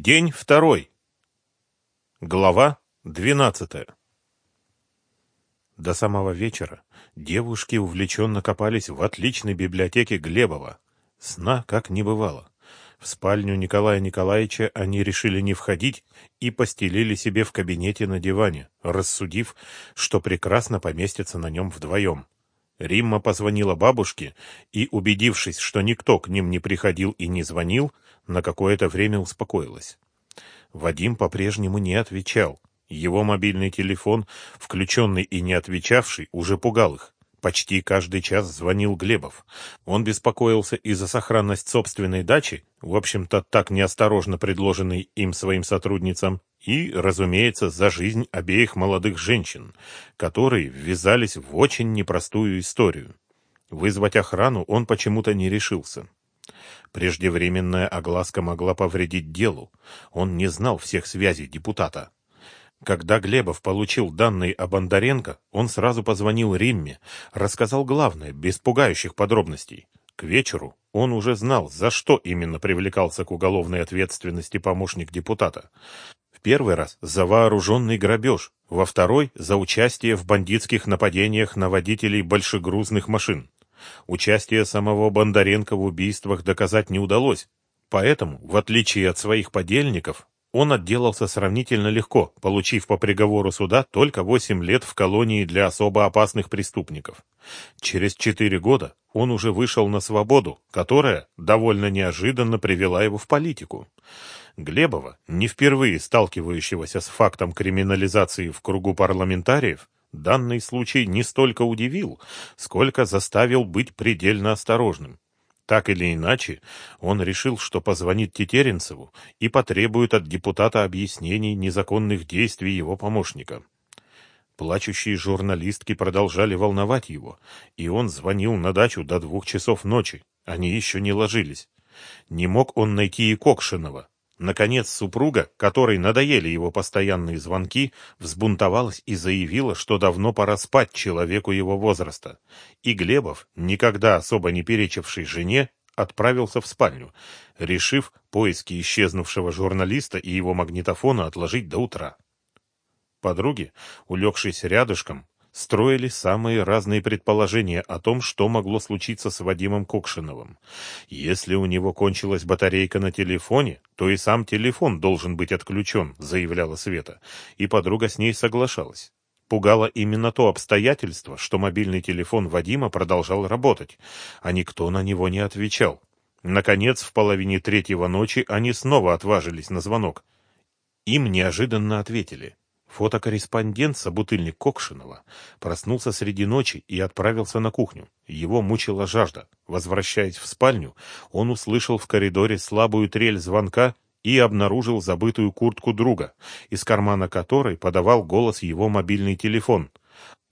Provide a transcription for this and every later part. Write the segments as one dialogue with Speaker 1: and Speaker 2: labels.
Speaker 1: День второй. Глава двенадцатая. До самого вечера девушки увлеченно копались в отличной библиотеке Глебова. Сна как не бывало. В спальню Николая Николаевича они решили не входить и постелили себе в кабинете на диване, рассудив, что прекрасно поместятся на нем вдвоем. Римма позвонила бабушке и, убедившись, что никто к ним не приходил и не звонил, на какое-то время успокоилась. Вадим по-прежнему не отвечал. Его мобильный телефон, включенный и не отвечавший, уже пугал их. Почти каждый час звонил Глебов. Он беспокоился и за сохранность собственной дачи, в общем-то так неосторожно предложенной им своим сотрудницам, и, разумеется, за жизнь обеих молодых женщин, которые ввязались в очень непростую историю. Вызвать охрану он почему-то не решился. Преждевременная огласка могла повредить делу. Он не знал всех связей депутата. Когда Глебов получил данные о Бондаренко, он сразу позвонил Римме, рассказал главное, без пугающих подробностей. К вечеру он уже знал, за что именно привлекался к уголовной ответственности помощник депутата. В первый раз за вооруженный грабеж, во второй – за участие в бандитских нападениях на водителей большегрузных машин. Участие самого Бондаренко в убийствах доказать не удалось, поэтому, в отличие от своих подельников, он отделался сравнительно легко, получив по приговору суда только 8 лет в колонии для особо опасных преступников. Через 4 года он уже вышел на свободу, которая довольно неожиданно привела его в политику. Глебова, не впервые сталкивающегося с фактом криминализации в кругу парламентариев, Данный случай не столько удивил, сколько заставил быть предельно осторожным. Так или иначе, он решил, что позвонит Тетеренцеву и потребует от депутата объяснений незаконных действий его помощника. Плачущие журналистки продолжали волновать его, и он звонил на дачу до двух часов ночи. Они еще не ложились. Не мог он найти и Кокшинова. Наконец супруга, которой надоели его постоянные звонки, взбунтовалась и заявила, что давно пора спать человеку его возраста. И Глебов, никогда особо не перечивший жене, отправился в спальню, решив поиски исчезнувшего журналиста и его магнитофона отложить до утра. Подруги, улегшись рядышком, строили самые разные предположения о том, что могло случиться с Вадимом Кокшиновым. Если у него кончилась батарейка на телефоне, то и сам телефон должен быть отключен, заявляла Света, и подруга с ней соглашалась. Пугало именно то обстоятельство, что мобильный телефон Вадима продолжал работать, а никто на него не отвечал. Наконец, в половине третьего ночи они снова отважились на звонок. Им неожиданно ответили. Фотокорреспондент, собутыльник Кокшинова, проснулся среди ночи и отправился на кухню. Его мучила жажда. Возвращаясь в спальню, он услышал в коридоре слабую трель звонка и обнаружил забытую куртку друга, из кармана которой подавал голос его мобильный телефон.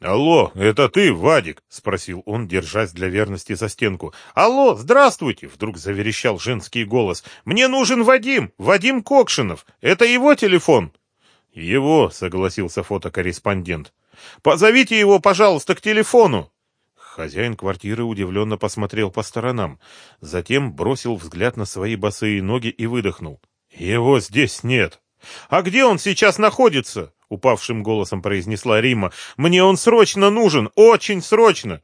Speaker 1: «Алло, это ты, Вадик?» — спросил он, держась для верности за стенку. «Алло, здравствуйте!» — вдруг заверещал женский голос. «Мне нужен Вадим! Вадим Кокшинов! Это его телефон!» «Его», — согласился фотокорреспондент. «Позовите его, пожалуйста, к телефону!» Хозяин квартиры удивленно посмотрел по сторонам, затем бросил взгляд на свои босые ноги и выдохнул. «Его здесь нет!» «А где он сейчас находится?» — упавшим голосом произнесла Рима. «Мне он срочно нужен! Очень срочно!»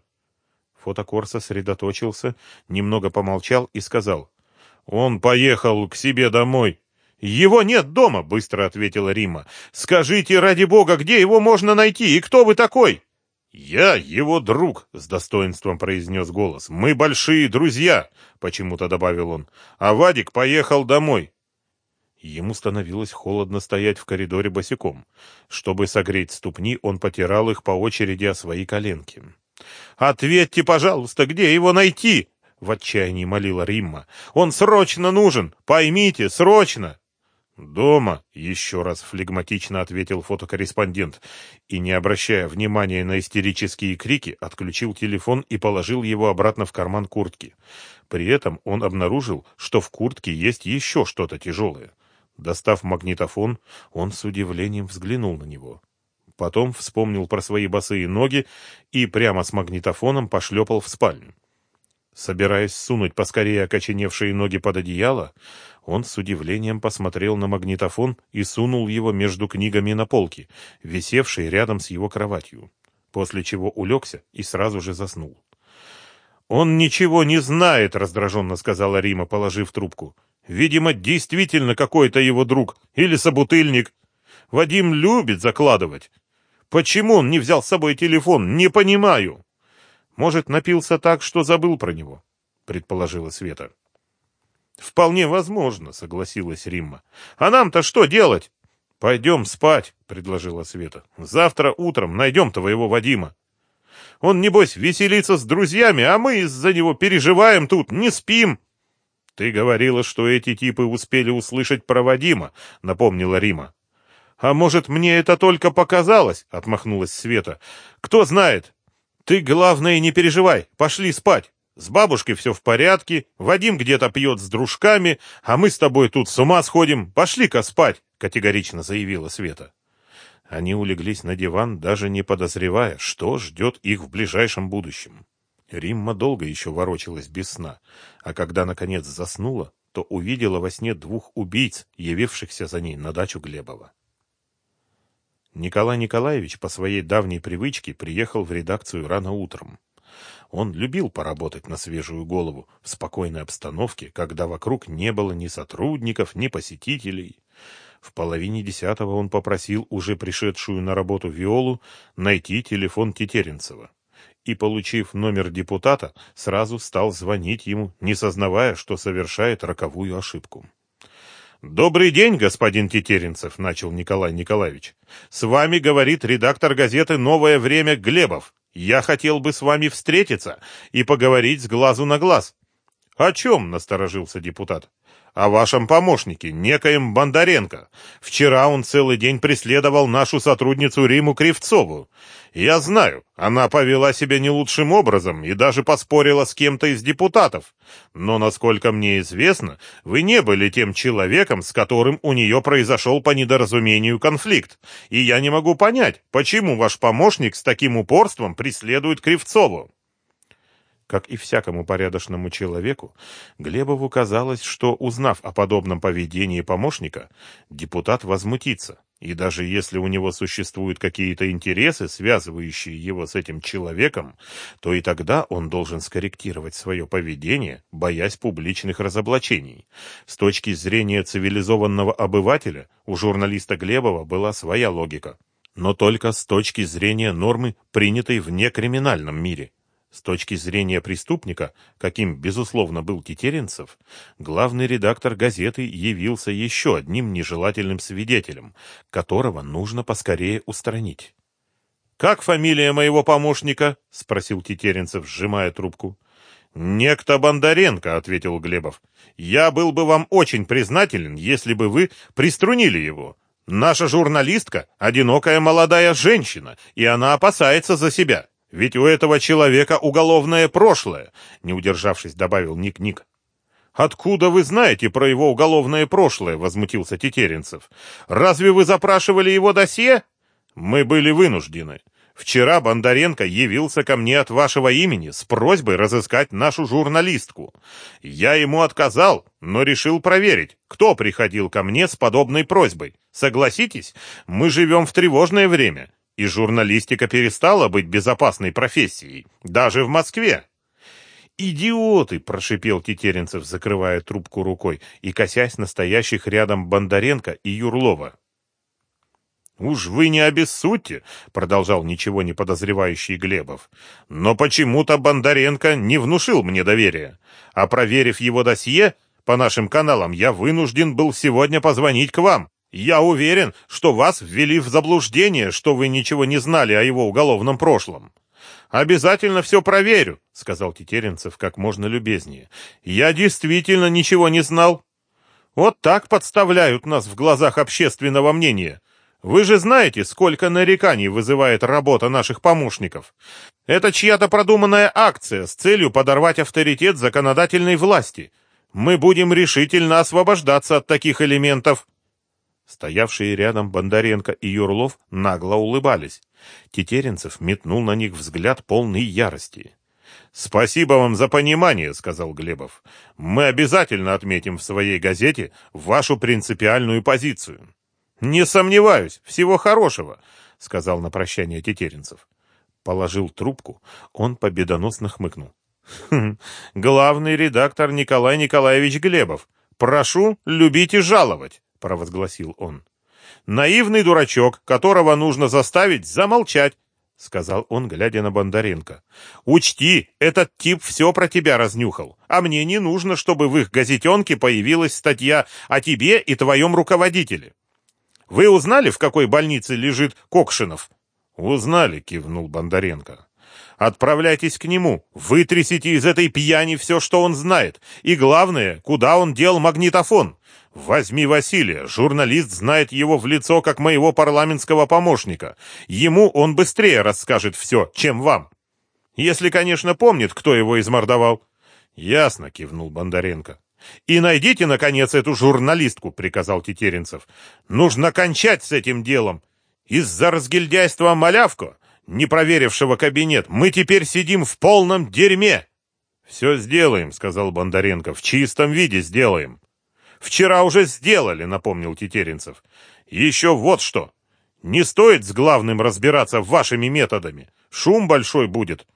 Speaker 1: Фотокор сосредоточился, немного помолчал и сказал. «Он поехал к себе домой!» «Его нет дома», — быстро ответила Рима. «Скажите, ради бога, где его можно найти и кто вы такой?» «Я его друг», — с достоинством произнес голос. «Мы большие друзья», — почему-то добавил он. «А Вадик поехал домой». Ему становилось холодно стоять в коридоре босиком. Чтобы согреть ступни, он потирал их по очереди о свои коленки. «Ответьте, пожалуйста, где его найти?» — в отчаянии молила Римма. «Он срочно нужен! Поймите, срочно!» «Дома», — еще раз флегматично ответил фотокорреспондент, и, не обращая внимания на истерические крики, отключил телефон и положил его обратно в карман куртки. При этом он обнаружил, что в куртке есть еще что-то тяжелое. Достав магнитофон, он с удивлением взглянул на него. Потом вспомнил про свои босые ноги и прямо с магнитофоном пошлепал в спальню. Собираясь сунуть поскорее окоченевшие ноги под одеяло, он с удивлением посмотрел на магнитофон и сунул его между книгами на полке, висевшей рядом с его кроватью, после чего улегся и сразу же заснул. «Он ничего не знает», — раздраженно сказала Рима, положив трубку. «Видимо, действительно какой-то его друг или собутыльник. Вадим любит закладывать. Почему он не взял с собой телефон, не понимаю». «Может, напился так, что забыл про него», — предположила Света. «Вполне возможно», — согласилась Римма. «А нам-то что делать?» «Пойдем спать», — предложила Света. «Завтра утром найдем твоего Вадима». Он, небось, веселится с друзьями, а мы из-за него переживаем тут, не спим. — Ты говорила, что эти типы успели услышать про Вадима, — напомнила Рима. — А может, мне это только показалось? — отмахнулась Света. — Кто знает. Ты, главное, не переживай, пошли спать. С бабушкой все в порядке, Вадим где-то пьет с дружками, а мы с тобой тут с ума сходим. Пошли-ка спать, — категорично заявила Света. Они улеглись на диван, даже не подозревая, что ждет их в ближайшем будущем. Римма долго еще ворочалась без сна, а когда, наконец, заснула, то увидела во сне двух убийц, явившихся за ней на дачу Глебова. Николай Николаевич по своей давней привычке приехал в редакцию рано утром. Он любил поработать на свежую голову в спокойной обстановке, когда вокруг не было ни сотрудников, ни посетителей. В половине десятого он попросил уже пришедшую на работу Виолу найти телефон Тетеренцева. И, получив номер депутата, сразу стал звонить ему, не сознавая, что совершает роковую ошибку. «Добрый день, господин Тетеренцев», — начал Николай Николаевич. «С вами говорит редактор газеты «Новое время» Глебов. Я хотел бы с вами встретиться и поговорить с глазу на глаз». «О чем?» — насторожился депутат о вашем помощнике, некоем Бондаренко. Вчера он целый день преследовал нашу сотрудницу Риму Кривцову. Я знаю, она повела себя не лучшим образом и даже поспорила с кем-то из депутатов. Но, насколько мне известно, вы не были тем человеком, с которым у нее произошел по недоразумению конфликт. И я не могу понять, почему ваш помощник с таким упорством преследует Кривцову. Как и всякому порядочному человеку, Глебову казалось, что, узнав о подобном поведении помощника, депутат возмутится, и даже если у него существуют какие-то интересы, связывающие его с этим человеком, то и тогда он должен скорректировать свое поведение, боясь публичных разоблачений. С точки зрения цивилизованного обывателя у журналиста Глебова была своя логика, но только с точки зрения нормы, принятой в некриминальном мире. С точки зрения преступника, каким, безусловно, был Тетеренцев, главный редактор газеты явился еще одним нежелательным свидетелем, которого нужно поскорее устранить. «Как фамилия моего помощника?» — спросил Тетеренцев, сжимая трубку. «Некто Бондаренко», — ответил Глебов. «Я был бы вам очень признателен, если бы вы приструнили его. Наша журналистка — одинокая молодая женщина, и она опасается за себя. Ведь у этого человека уголовное прошлое, не удержавшись, добавил Ник-Ник. Откуда вы знаете про его уголовное прошлое, возмутился Тетеренцев. Разве вы запрашивали его досье? Мы были вынуждены. Вчера Бондаренко явился ко мне от вашего имени с просьбой разыскать нашу журналистку. Я ему отказал, но решил проверить, кто приходил ко мне с подобной просьбой. Согласитесь, мы живем в тревожное время и журналистика перестала быть безопасной профессией, даже в Москве. «Идиоты!» — прошипел Тетеренцев, закрывая трубку рукой и косясь настоящих рядом Бондаренко и Юрлова. «Уж вы не обессудьте», — продолжал ничего не подозревающий Глебов. «Но почему-то Бондаренко не внушил мне доверия. А проверив его досье по нашим каналам, я вынужден был сегодня позвонить к вам. Я уверен, что вас ввели в заблуждение, что вы ничего не знали о его уголовном прошлом. Обязательно все проверю, сказал Тетеренцев как можно любезнее. Я действительно ничего не знал. Вот так подставляют нас в глазах общественного мнения. Вы же знаете, сколько нареканий вызывает работа наших помощников. Это чья-то продуманная акция с целью подорвать авторитет законодательной власти. Мы будем решительно освобождаться от таких элементов. Стоявшие рядом Бондаренко и Юрлов нагло улыбались. Тетеренцев метнул на них взгляд полный ярости. «Спасибо вам за понимание», — сказал Глебов. «Мы обязательно отметим в своей газете вашу принципиальную позицию». «Не сомневаюсь. Всего хорошего», — сказал на прощание Тетеренцев. Положил трубку, он победоносно хмыкнул. «Хм, «Главный редактор Николай Николаевич Глебов. Прошу любить и жаловать», — провозгласил он. «Наивный дурачок, которого нужно заставить замолчать — сказал он, глядя на Бондаренко. «Учти, этот тип все про тебя разнюхал, а мне не нужно, чтобы в их газетенке появилась статья о тебе и твоем руководителе. Вы узнали, в какой больнице лежит Кокшинов?» «Узнали», — кивнул Бондаренко. «Отправляйтесь к нему, вытрясите из этой пьяни все, что он знает, и, главное, куда он дел магнитофон». Возьми Василия, журналист знает его в лицо как моего парламентского помощника. Ему он быстрее расскажет все, чем вам. Если, конечно, помнит, кто его измордовал. Ясно, кивнул Бондаренко. И найдите, наконец, эту журналистку, приказал Тетеренцев. Нужно кончать с этим делом. Из-за разгильдяйства малявку, не проверившего кабинет, мы теперь сидим в полном дерьме. Все сделаем, сказал Бондаренко, в чистом виде сделаем. Вчера уже сделали, напомнил Тетеренцев. Еще вот что. Не стоит с главным разбираться вашими методами. Шум большой будет.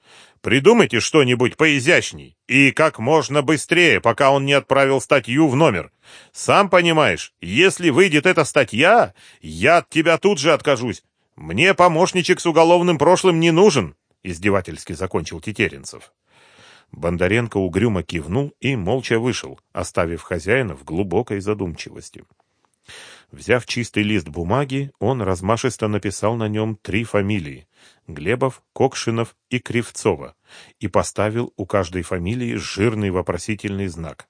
Speaker 1: Придумайте что-нибудь поизящней. И как можно быстрее, пока он не отправил статью в номер. Сам понимаешь, если выйдет эта статья, я от тебя тут же откажусь. Мне помощничек с уголовным прошлым не нужен, издевательски закончил Тетеренцев. Бондаренко угрюмо кивнул и молча вышел, оставив хозяина в глубокой задумчивости. Взяв чистый лист бумаги, он размашисто написал на нем три фамилии — Глебов, Кокшинов и Кривцова, и поставил у каждой фамилии жирный вопросительный знак.